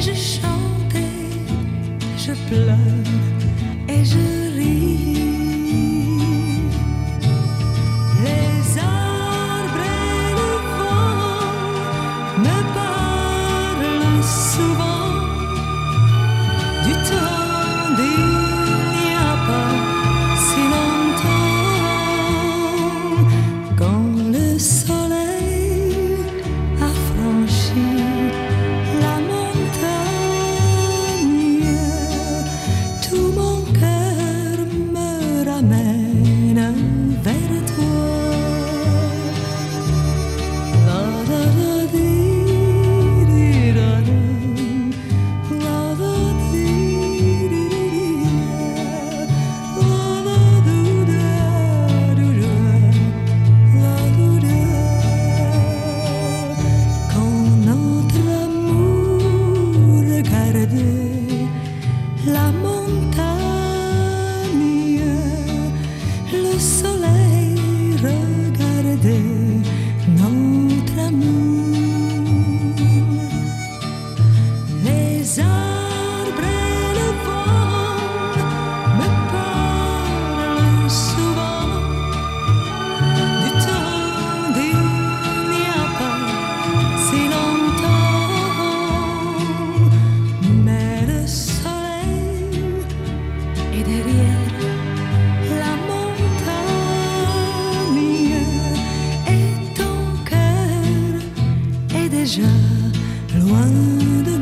et je chantais, je pleure et je ris. Les arbres et le vent me parlent souvent. Les arbres et le pôle me parlent souvent. Du temps, il n'y a pas si longtemps. Mais le soleil est derrière la montagne. Et ton cœur est déjà loin de.